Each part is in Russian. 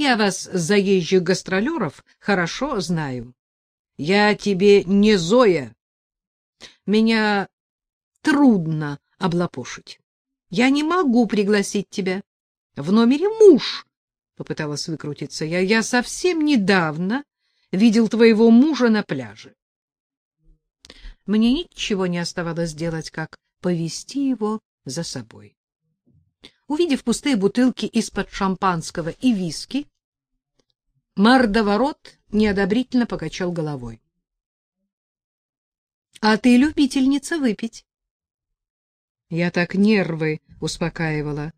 Я вас, заезжих гастролеров, хорошо знаю. Я тебе не Зоя. Меня трудно облапошить. Я не могу пригласить тебя. В номере муж, — попыталась выкрутиться я. Я совсем недавно видел твоего мужа на пляже. Мне ничего не оставалось делать, как повести его за собой. Увидев пустые бутылки из-под шампанского и виски, мордоворот неодобрительно покачал головой. — А ты любительница выпить? Я так нервы успокаивала.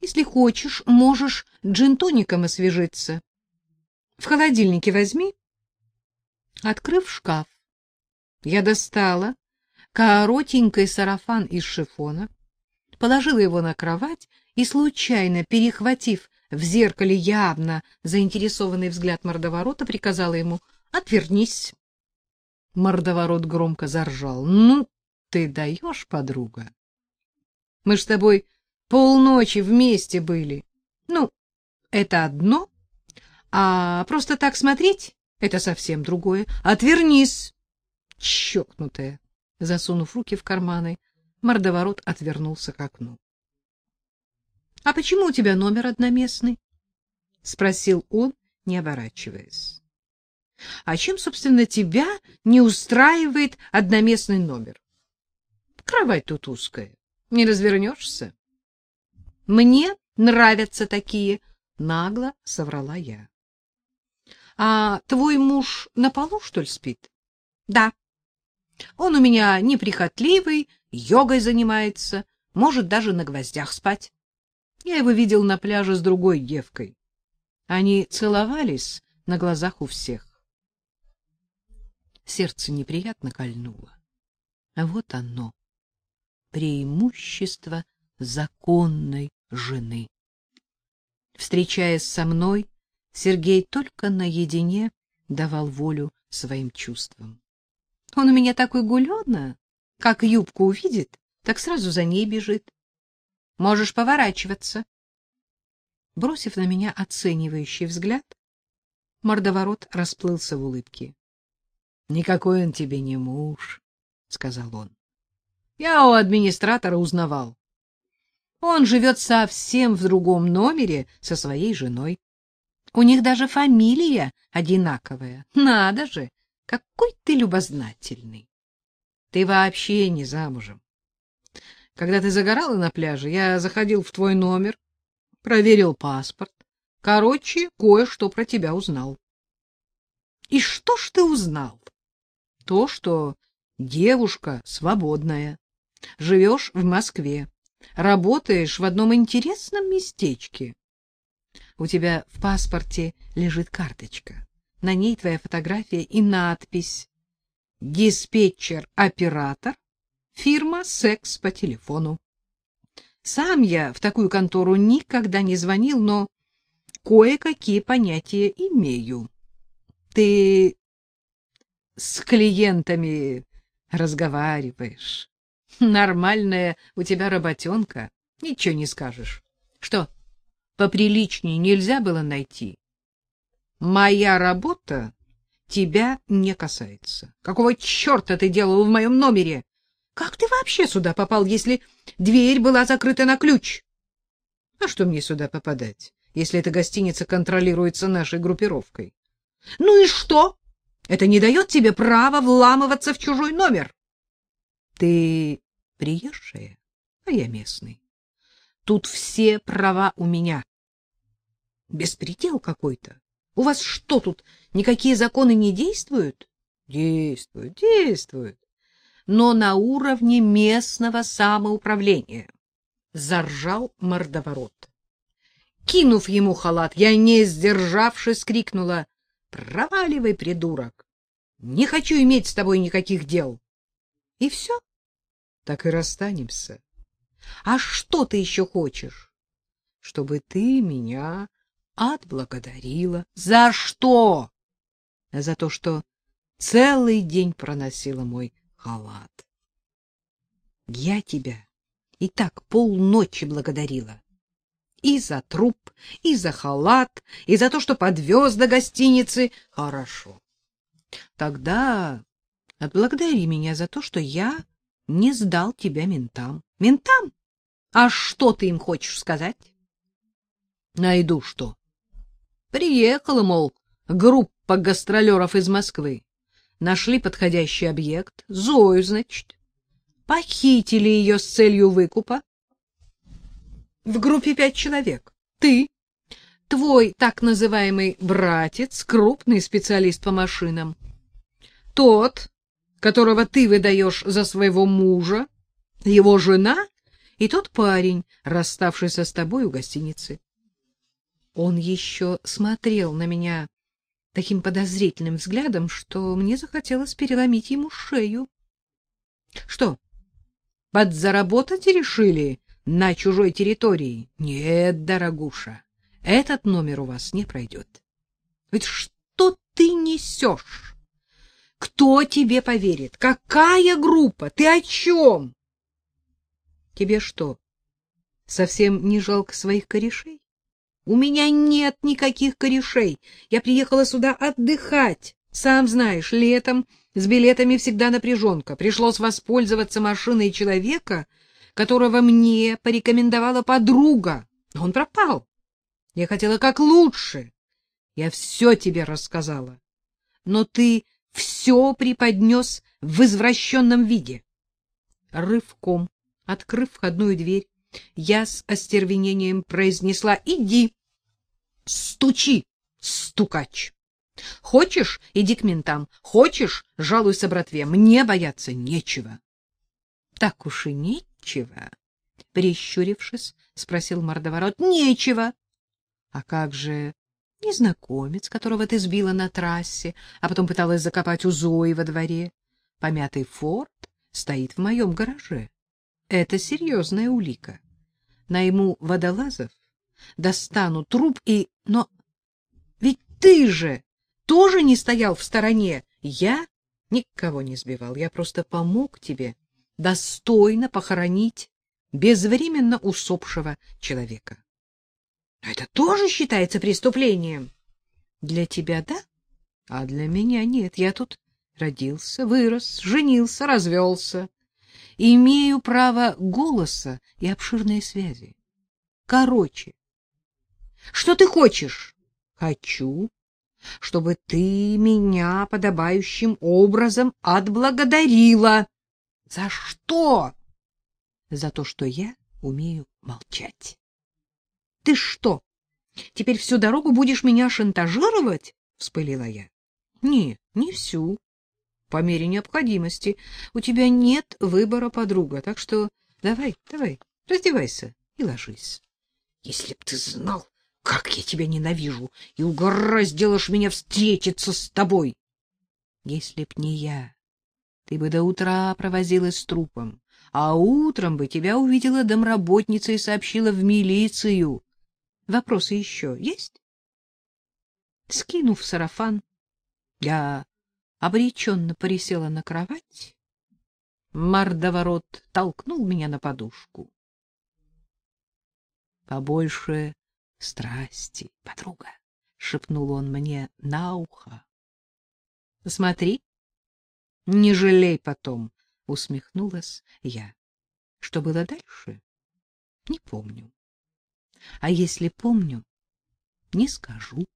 Если хочешь, можешь джин-тоником освежиться. В холодильнике возьми. Открыв шкаф, я достала коротенький сарафан из шифона, положила его на кровать и, случайно перехватив в зеркале явно заинтересованный взгляд мордоворота, приказала ему «Отвернись». Мордоворот громко заржал. «Ну, ты даешь, подруга? Мы ж с тобой полночи вместе были. Ну, это одно, а просто так смотреть — это совсем другое. Отвернись, чокнутая. Засунув руки в карманы, мордоворот отвернулся к окну. — А почему у тебя номер одноместный? — спросил он, не оборачиваясь. — А чем, собственно, тебя не устраивает одноместный номер? Кровать тут узкая, не развернешься. — Мне нравятся такие, — нагло соврала я. — А твой муж на полу, что ли, спит? — Да. Он у меня неприхотливый, йогой занимается, может даже на гвоздях спать. Я его видел на пляже с другой девкой. Они целовались на глазах у всех. Сердце неприятно кольнуло. А вот оно, преимущество законной жены. Встречаясь со мной, Сергей только наедине давал волю своим чувствам. Он у меня такой гулёна, как юбку увидит, так сразу за ней бежит. Можешь поворачиваться. Бросив на меня оценивающий взгляд, мордоворот расплылся в улыбке. — Никакой он тебе не муж, — сказал он. — Я у администратора узнавал. Он живет совсем в другом номере со своей женой. У них даже фамилия одинаковая. Надо же, какой ты любознательный. Ты вообще не замужем. Когда ты загорала на пляже, я заходил в твой номер, проверил паспорт. Короче, кое-что про тебя узнал. И что ж ты узнал? То, что девушка свободная, живешь в Москве, работаешь в одном интересном местечке. У тебя в паспорте лежит карточка. На ней твоя фотография и надпись «Диспетчер-оператор, фирма «Секс по телефону». Сам я в такую контору никогда не звонил, но кое-какие понятия имею. Ты с клиентами разговариваешь. Нормальная у тебя работенка, ничего не скажешь. Что, поприличнее нельзя было найти? Моя работа тебя не касается. Какого черта ты делал в моем номере? Как ты вообще сюда попал, если дверь была закрыта на ключ? А что мне сюда попадать, если эта гостиница контролируется нашей группировкой? Ну и что? Это не дает тебе права вламываться в чужой номер. Ты приезжая, а я местный. Тут все права у меня. Беспредел какой-то. У вас что тут, никакие законы не действуют? Действуют, действуют. Но на уровне местного самоуправления. Заржал мордоворот. Кинув ему халат, я, не сдержавшись, крикнула. Проваливай, придурок. Не хочу иметь с тобой никаких дел. И все. Так и расстанемся. А что ты еще хочешь? Чтобы ты меня отблагодарила. За что? За то, что целый день проносила мой халат. Я тебя и так полночи благодарила. И за труп, и за халат, и за то, что подвез до гостиницы. Хорошо. Тогда отблагодари меня за то, что я не сдал тебя ментам. Ментам? А что ты им хочешь сказать? Найду что. Приехала, мол, группа гастролеров из Москвы. Нашли подходящий объект, Зою, значит. Похитили ее с целью выкупа. В группе пять человек. Ты, твой так называемый братец, крупный специалист по машинам. Тот, которого ты выдаешь за своего мужа, его жена и тот парень, расставшийся с тобой у гостиницы. Он еще смотрел на меня таким подозрительным взглядом, что мне захотелось переломить ему шею. — Что, подзаработать решили на чужой территории? Нет, дорогуша, этот номер у вас не пройдет. Ведь что ты несешь? Кто тебе поверит? Какая группа? Ты о чем? Тебе что, совсем не жалко своих корешей? У меня нет никаких корешей. Я приехала сюда отдыхать. Сам знаешь, летом с билетами всегда напряженка. Пришлось воспользоваться машиной человека, которого мне порекомендовала подруга. Он пропал. Я хотела как лучше. Я все тебе рассказала. Но ты все преподнес в извращенном виде. Рывком, открыв входную дверь, я с остервенением произнесла «Иди, стучи, стукач». Хочешь, иди к ментам, хочешь, жалуйся братве, мне бояться нечего. — Так уж и нечего, — прищурившись, спросил мордоворот. — Нечего. — А как же незнакомец, которого ты сбила на трассе, а потом пыталась закопать у Зои во дворе? Помятый форт стоит в моем гараже. Это серьезная улика. Найму водолазов, достану труп и... Но ведь ты же тоже не стоял в стороне. Я никого не сбивал, я просто помог тебе достойно похоронить безвременно усопшего человека. Это тоже считается преступлением? Для тебя да, а для меня нет. Я тут родился, вырос, женился, развелся. Имею право голоса и обширные связи. Короче, что ты хочешь? Хочу, чтобы ты меня подобающим образом отблагодарила. За что? За то, что я умею молчать. Ты что, теперь всю дорогу будешь меня шантажировать? вспылила я. Не, не всю. По мере необходимости. У тебя нет выбора, подруга, так что давай, давай, раздевайся и ложись. Если б ты знал, как я тебя ненавижу, и угораздилишь меня встретиться с тобой. Если б не я, ты бы до утра провозилась с трупом, а утром бы тебя увидела домработница и сообщила в милицию. Вопросы еще есть? Скинув сарафан, я обреченно порисела на кровать. Мордоворот толкнул меня на подушку. Побольше страсти, подруга, шепнул он мне на ухо. Смотри, не жалей потом, усмехнулась я. Что было дальше? Не помню. А если помню, не скажу.